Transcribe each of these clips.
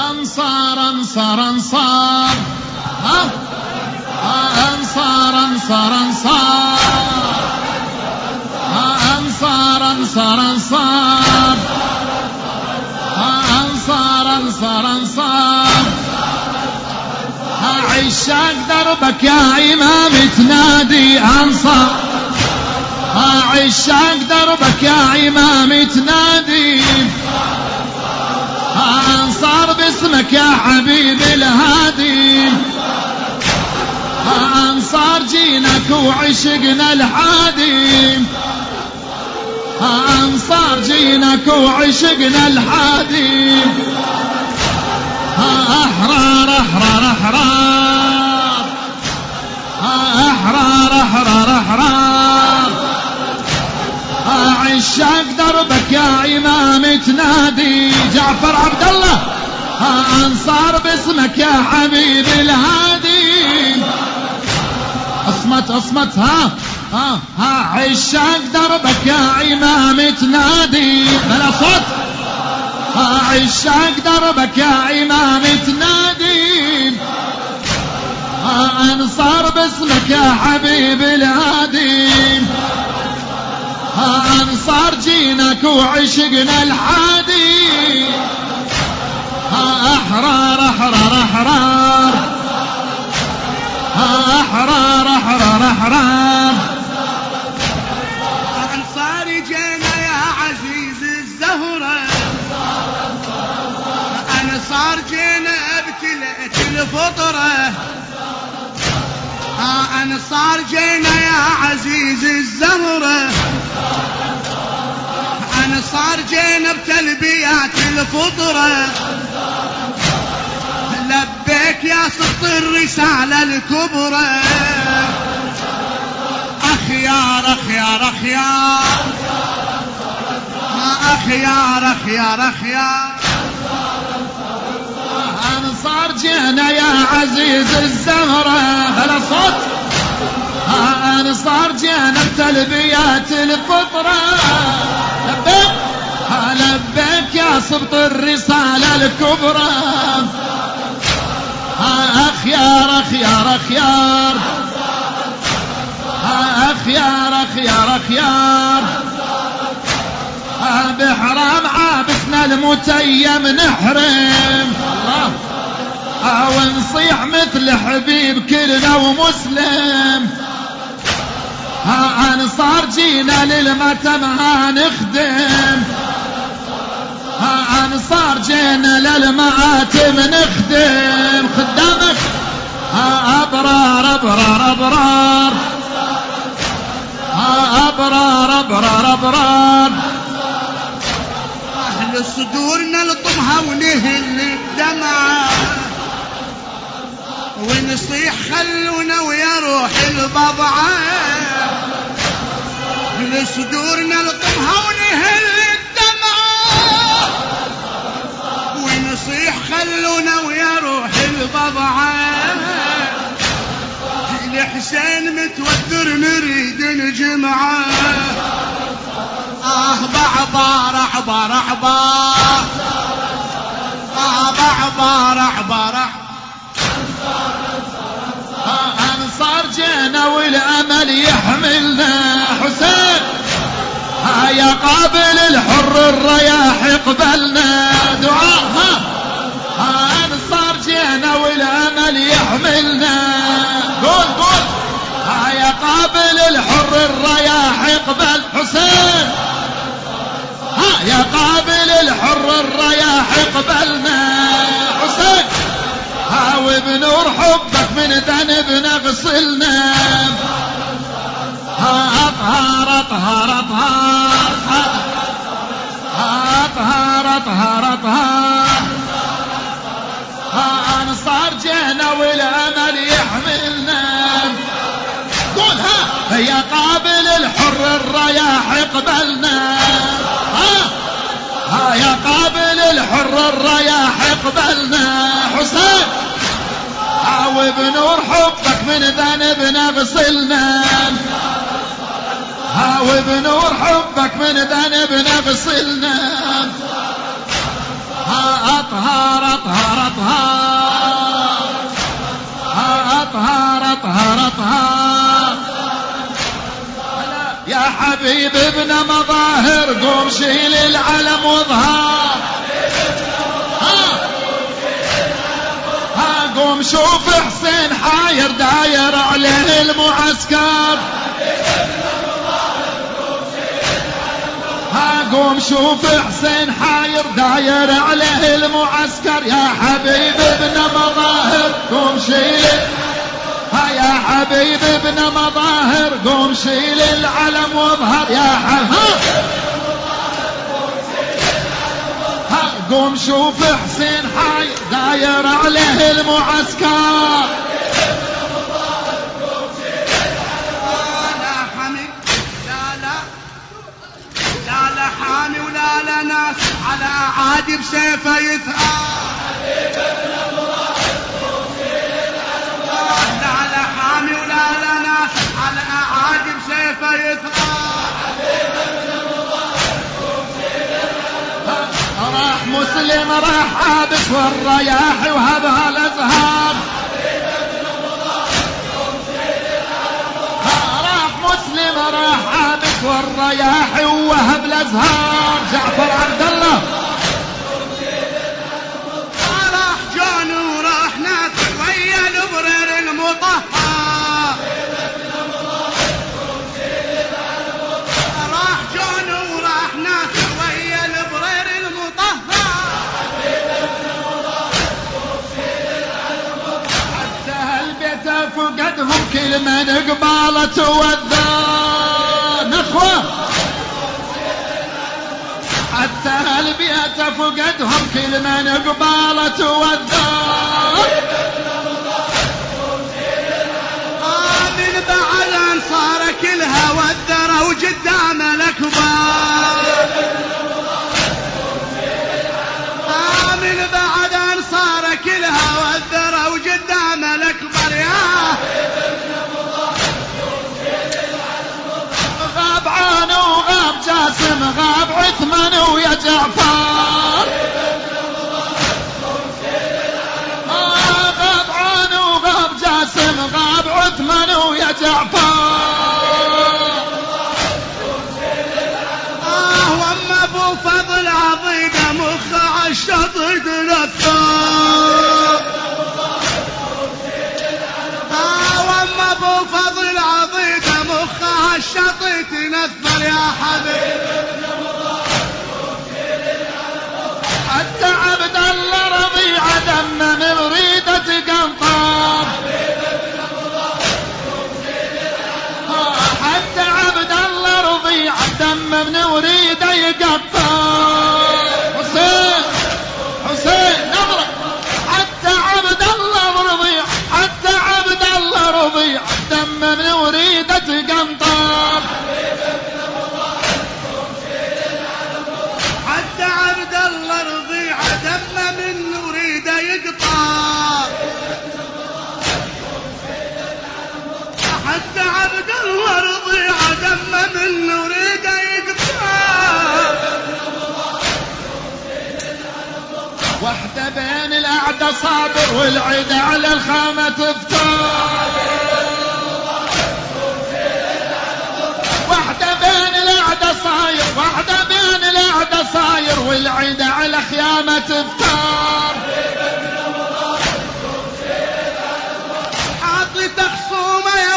أنصار أنصار أنصار. أنصار أنصار أنصار أنصار. أنصار أنصار أنصار أنصار. أنصار عشاق دربك يا إمام تنادي أنصار. أعشق عشاق دربك يا إمام تنادي. أنصار باسمك يا حبيب الهادي. أنصار جينك وعشقنا الحادي. أنصار جينك وعشقنا الحادي. أحرار أحرار أحرار. أحرار أحرار أحرار. عشاق دربك يا إمام تنادي. جعفر عبد الله أنصار باسمك يا حبيب الهادي. أصمت أصمت ها ها ها عشاق دربك يا إمام تنادي. بلا صوت ها عشاق دربك يا إمام تنادي. ها أنصار باسمك يا حبيب الهادي. ها أنصار جينك وعشقنا الحادي. أحرار أحرار أحرار. أحرار أحرار أحرار. أنصار جينا يا عزيز الزهرة أنصار جينا ابتلأت الفطرة أنصار جينا يا عزيز الزهرة أنصار جينا بتلبيات الفطرة لبيك يا صدق الرسالة الكبرى. أخيار أخيار أخيار. أخيار أخيار أخيار. أنصار جينا يا عزيز الزهرة. هلا صوت أنصار جينا بتلبيات الفطرة. سبط الرسالة الكبرى. أخيار أخيار أخيار. أخيار أخيار أخيار. بحرام عابسنا المتيم نحرم. ونصيح مثل حبيب كلنا ومسلم. أنصار جينا للمتم نخدم أنصار جينا للمعاتم نخدم خدامك. أبرار أبرار أبرار. أبرار أبرار أبرار. أهل صدورنا لطمها ونهل الدمعة ونصيح خلونا ويا روح البضعة. لصدورنا لطمها ونهل الحسين متوتر نريد نجمعه آه بعبار أحبار أحبار آه بعبار أحبار أنصار جينا والأمل يحملنا. حسين يا قابل الحر الرياح قبلنا الرياح قبل حسين ها يا قابل الحر الرياح قبلنا حسين. ها وبنور حبك من ذنبنا غسلنا ها أطهر أطهر أطهر. أطهر أطهر أطهر. ها أنصار جينا يا قابل الحر الرياح اقبلنا. ها؟ يا قابل الحر الرياح اقبلنا. حسين وبنور حبك من ذنبنا غسلنا ها وبنور حبك من ذنبنا غسلنا ها أطهار أطهار أطهار. ها أطهار أطهار أطهار. حبيب ابن مظاهر قوم شيل العلم واظهار ها قوم شوف حسين حاير داير عليه المعسكر. قوم شوف حسين حاير داير عليه المعسكر. يا حبيب حبيب ابن مظاهر قوم شيل العلم واظهر يا حبيب. قوم شوف حسين حاير داير عليه المعسكر. لا لا حامي ولا لا ناس على عادي بسيفه يثار. بسيفه يثار راح مسلم راح عابس والرياح وهبها الازهار راح مسلم راح عابس والرياح ووهب الأزهار. جعفر عبد الله فقدهم كل من قبالة والذان اخوه حتى البيت فقدهم كل من قبالة والذان آه من بعد انصار كلها جعفر. غاب عان وغاب جاسم غاب عثمان ويا جعفر. آه واما ابو فضل عضيده مخه عالشطر تنثر آه واما ابو فضل عضيده مخه عالشطر تنثر يا حبيبي الله رضيع يقطع وحدة بين الاعدى صابر والعيد على الخامة تفتار وحدة بين الاعدى صاير وحدة بين الاعدى صاير والعيد على خيامة تفتار حاطي تخصومة يا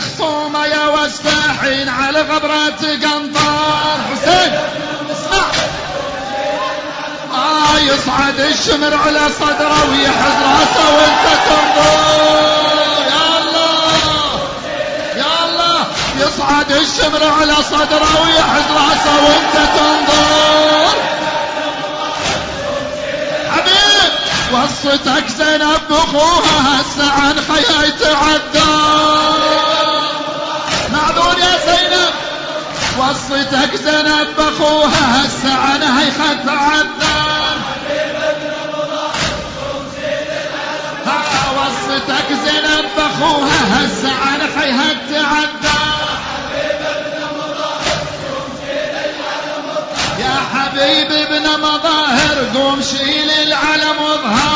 خصومه يا وسفاحين على غبرة قنطار. حسين اسمع. آه يصعد الشمر على صدره ويحز راسه وانت تنظر. يا الله يا الله. يصعد الشمر على صدره ويحز راسه وانت تنظر. حبيب وصتك زينب بخوها هسه عن خيها يتعدى يقولون يا زينب وصيتك زينب بأخوها هسه أنا هيخد بعذاب آه، وصيتك زينب بأخوها هسه أنا هيهد تعذاب يا حبيبي ابن مظاهر قوم شيل العلم وظهر